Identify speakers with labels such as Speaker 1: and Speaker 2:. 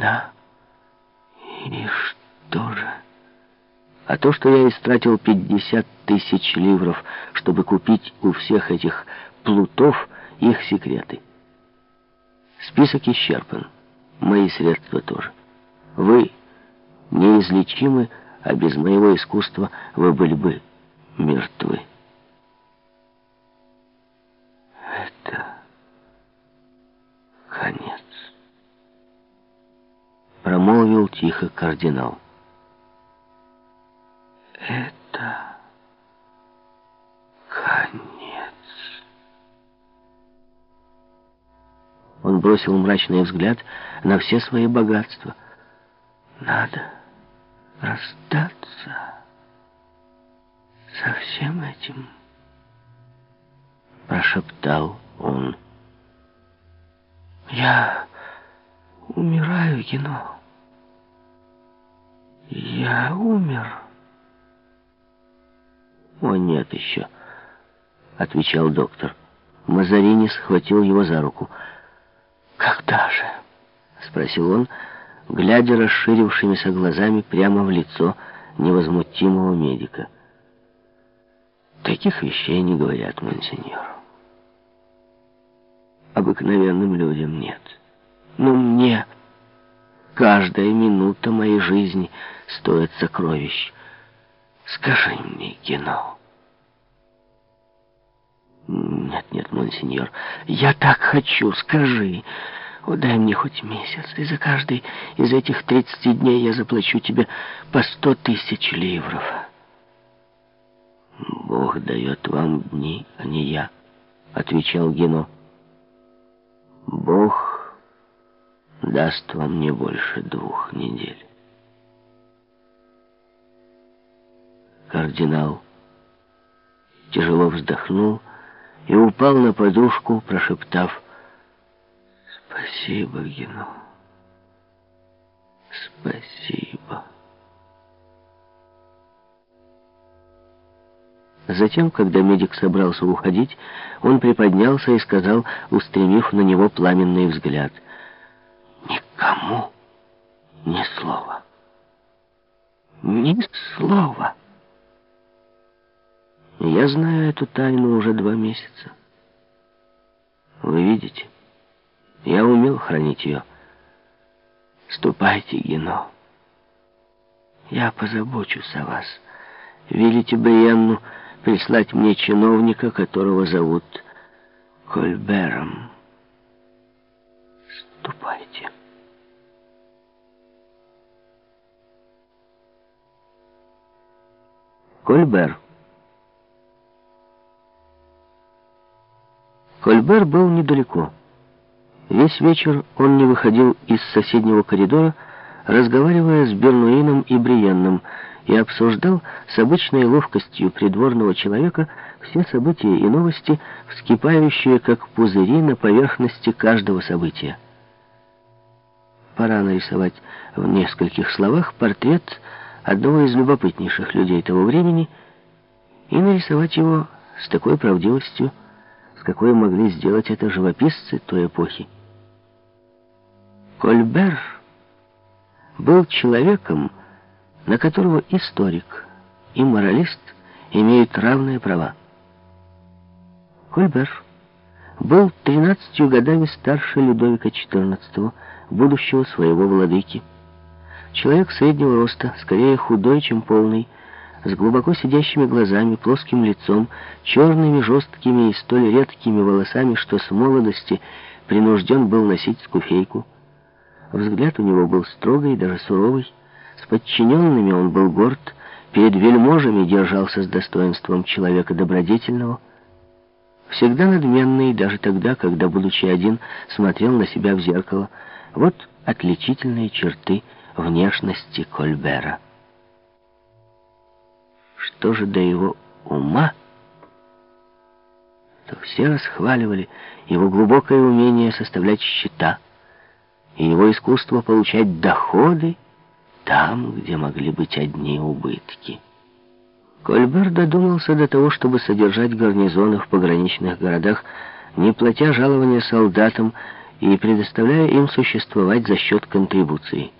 Speaker 1: Да. И что же? А то, что я истратил 50 тысяч ливров, чтобы купить у всех этих плутов их секреты. Список исчерпан. Мои средства тоже. Вы неизлечимы, а без моего искусства вы были бы мертвы. Тихо кардинал. Это конец. Он бросил мрачный взгляд на все свои богатства. Надо расстаться со всем этим, прошептал он. Я умираю, Гено. Я умер. О, нет еще, отвечал доктор. Мазарини схватил его за руку. «Когда же?» — спросил он, глядя расширившимися глазами прямо в лицо невозмутимого медика. «Таких вещей не говорят, монсеньор. Обыкновенным людям нет. Но мне каждая минута моей жизни стоит сокровищ. Скажи мне, Гено». «Нет, нет, монсеньор, я так хочу, скажи. О, дай мне хоть месяц, и за каждый из этих тридцати дней я заплачу тебе по сто тысяч ливров». «Бог дает вам дни, а не я», — отвечал Гено. «Бог даст вам не больше двух недель». Кардинал тяжело вздохнул и упал на подушку, прошептав «Спасибо, Гено, спасибо». Затем, когда медик собрался уходить, он приподнялся и сказал, устремив на него пламенный взгляд, «Никому ни слова, ни слова». Я знаю эту тайну уже два месяца. Вы видите, я умел хранить ее. Ступайте, Гено. Я позабочусь о вас. Велите Бриенну прислать мне чиновника, которого зовут Кольбером. Ступайте. Кольбер. Кольбер был недалеко. Весь вечер он не выходил из соседнего коридора, разговаривая с Бернуином и Бриенном, и обсуждал с обычной ловкостью придворного человека все события и новости, вскипающие как пузыри на поверхности каждого события. Пора нарисовать в нескольких словах портрет одного из любопытнейших людей того времени и нарисовать его с такой правдивостью, с какой могли сделать это живописцы той эпохи. Кольбер был человеком, на которого историк и моралист имеют равные права. Кольбер был 13 годами старше Людовика XIV, будущего своего владыки. Человек среднего роста, скорее худой, чем полный, с глубоко сидящими глазами, плоским лицом, черными, жесткими и столь редкими волосами, что с молодости принужден был носить скуфейку. Взгляд у него был строгий, даже суровый. С подчиненными он был горд, перед вельможами держался с достоинством человека добродетельного. Всегда надменный, даже тогда, когда, будучи один, смотрел на себя в зеркало. Вот отличительные черты внешности Кольбера. Что же до его ума, то все расхваливали его глубокое умение составлять счета и его искусство получать доходы там, где могли быть одни убытки. Кольбер додумался до того, чтобы содержать гарнизоны в пограничных городах, не платя жалования солдатам и предоставляя им существовать за счет контрибуции.